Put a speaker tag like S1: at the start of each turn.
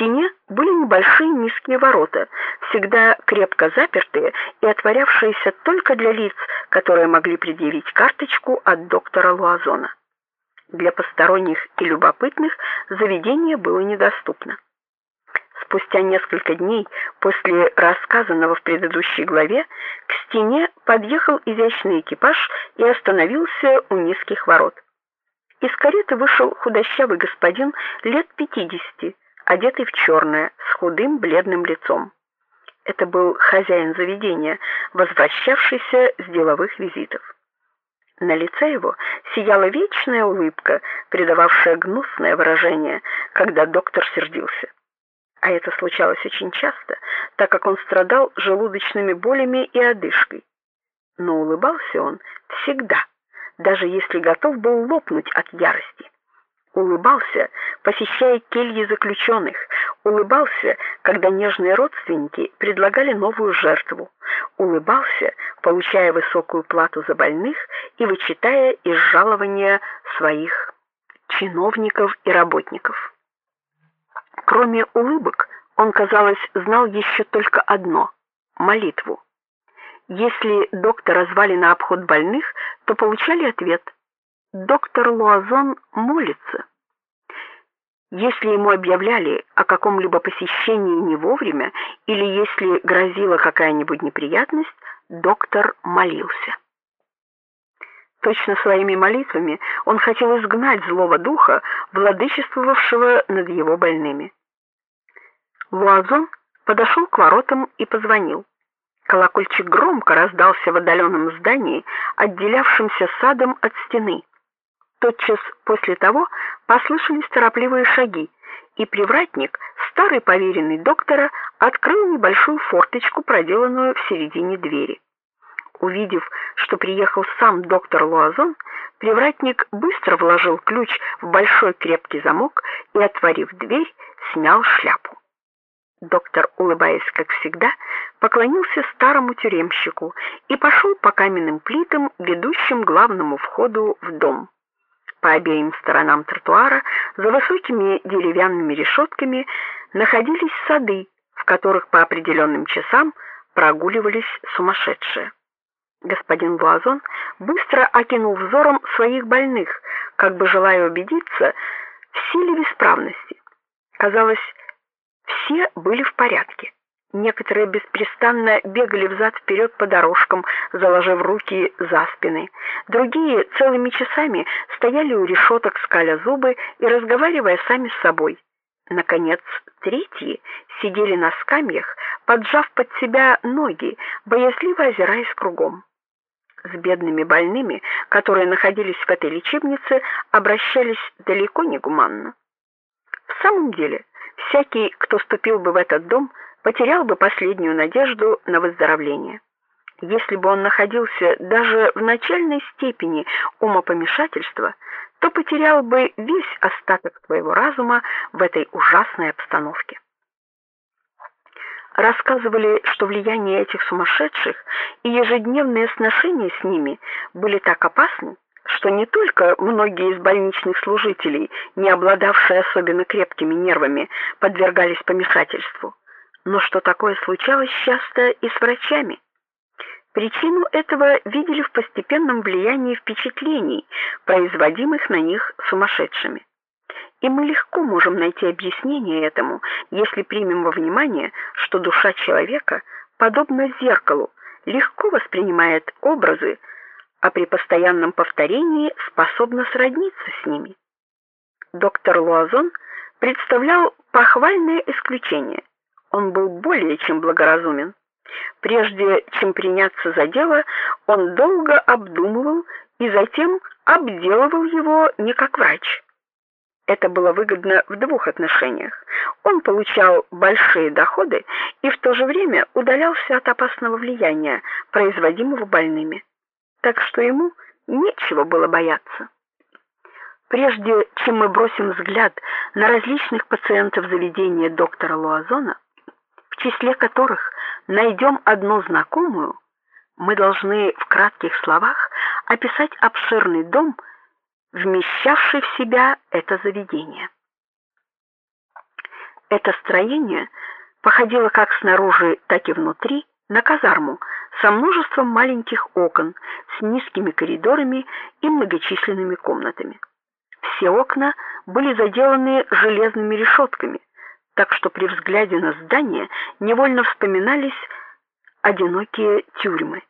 S1: стене были небольшие низкие ворота, всегда крепко запертые и отворявшиеся только для лиц, которые могли предъявить карточку от доктора Луазона. Для посторонних и любопытных заведение было недоступно. Спустя несколько дней после рассказанного в предыдущей главе к стене подъехал изящный экипаж и остановился у низких ворот. Из кареты вышел худощавый господин лет пятидесяти, одетый в черное, с худым бледным лицом. Это был хозяин заведения, возвращавшийся с деловых визитов. На лице его сияла вечная улыбка, придававшая гнусное выражение, когда доктор сердился. А это случалось очень часто, так как он страдал желудочными болями и одышкой. Но улыбался он всегда, даже если готов был лопнуть от ярости. Улыбался, посещая кельи заключенных, улыбался, когда нежные родственники предлагали новую жертву, улыбался, получая высокую плату за больных и вычитая из жалования своих чиновников и работников. Кроме улыбок, он, казалось, знал еще только одно молитву. Если доктора звали на обход больных, то получали ответ: доктор Луазон молится. Если ему объявляли о каком-либо посещении не вовремя или если грозила какая-нибудь неприятность, доктор молился. Точно своими молитвами он хотел изгнать злого духа, владычествовавшего над его больными. Луазон подошел к воротам и позвонил. Колокольчик громко раздался в отдаленном здании, отделявшемся садом от стены. Тотчас после того послышались торопливые шаги, и привратник, старый поверенный доктора, открыл небольшую форточку, проделанную в середине двери. Увидев, что приехал сам доктор Луазон, привратник быстро вложил ключ в большой крепкий замок и, отворив дверь, снял шляпу. Доктор, улыбаясь как всегда, поклонился старому тюремщику и пошел по каменным плитам, ведущим к главному входу в дом. По обеим сторонам тротуара, за высокими деревянными решетками, находились сады, в которых по определенным часам прогуливались сумасшедшие. Господин Блазон быстро окинул взором своих больных, как бы желая убедиться в силе бесправности. Казалось, все были в порядке. Некоторые беспрестанно бегали взад вперед по дорожкам, заложив руки за спины. Другие целыми часами стояли у решеток, скаля зубы и разговаривая сами с собой. Наконец, третьи сидели на скамьях, поджав под себя ноги, боязливо озираясь кругом. С бедными больными, которые находились в этой лечебнице, обращались далеко не гуманно. В самом деле, всякий, кто ступил бы в этот дом, потерял бы последнюю надежду на выздоровление. Если бы он находился даже в начальной степени умопомешательства, то потерял бы весь остаток своего разума в этой ужасной обстановке. Рассказывали, что влияние этих сумасшедших и ежедневные сношения с ними были так опасны, что не только многие из больничных служителей, не обладавшие особенно крепкими нервами, подвергались помешательству, но что такое случалось часто и с врачами. Причину этого видели в постепенном влиянии впечатлений, производимых на них сумасшедшими. И мы легко можем найти объяснение этому, если примем во внимание, что душа человека, подобно зеркалу, легко воспринимает образы, а при постоянном повторении способна сродниться с ними. Доктор Луазон представлял похвальное исключение. Он был более чем благоразумен. Прежде чем приняться за дело, он долго обдумывал и затем обделывал его не как врач. Это было выгодно в двух отношениях. Он получал большие доходы и в то же время удалялся от опасного влияния, производимого больными. Так что ему нечего было бояться. Прежде чем мы бросим взгляд на различных пациентов заведения доктора Луазона, в числе которых найдем одну знакомую, мы должны в кратких словах описать обширный дом, вмещавший в себя это заведение. Это строение походило как снаружи, так и внутри на казарму со множеством маленьких окон, с низкими коридорами и многочисленными комнатами. Все окна были заделаны железными решетками, так что при взгляде на здание невольно вспоминались одинокие тюрьмы.